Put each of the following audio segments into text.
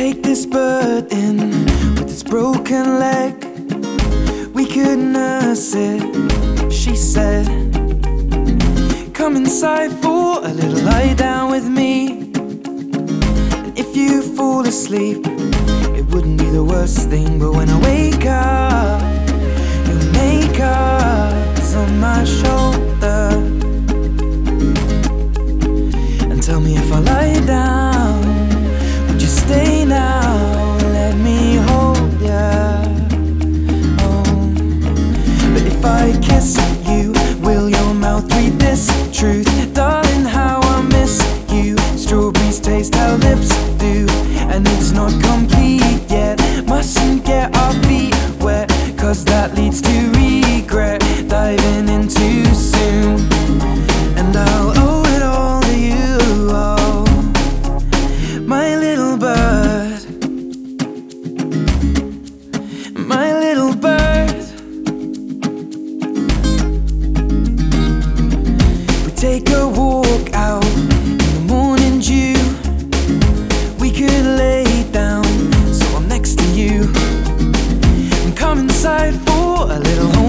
Take this burden with its broken leg. We could nurse it, she said. Come inside for a little lie down with me. And if you fall asleep, it wouldn't be the worst thing. But when I wake, truth? For a little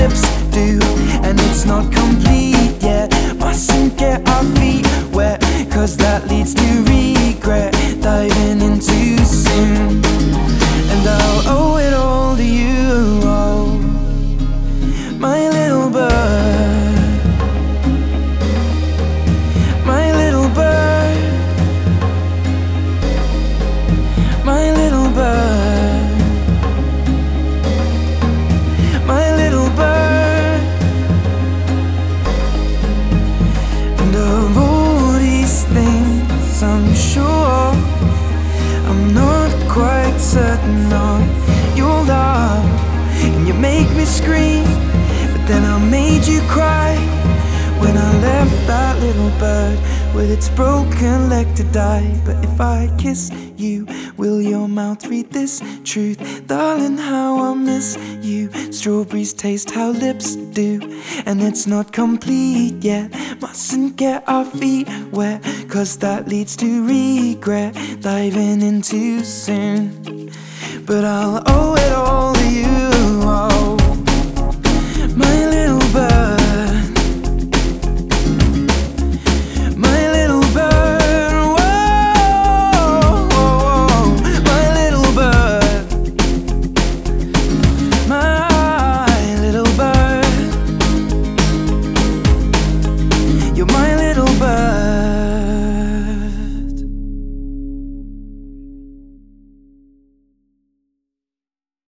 lips do, and it's not complete yet. Mustn't get our feet wet, cause that leads to regret. Diving in certain of your love, and you make me scream, but then I made you cry when I left that little bird with its broken leg to die. But if I kiss you, will your mouth read this truth? Darling, how I miss you. Strawberries taste how lips do, and it's not complete yet. Mustn't get our feet wet, cause that leads to regret. Diving in too soon. But I'll owe it all to you.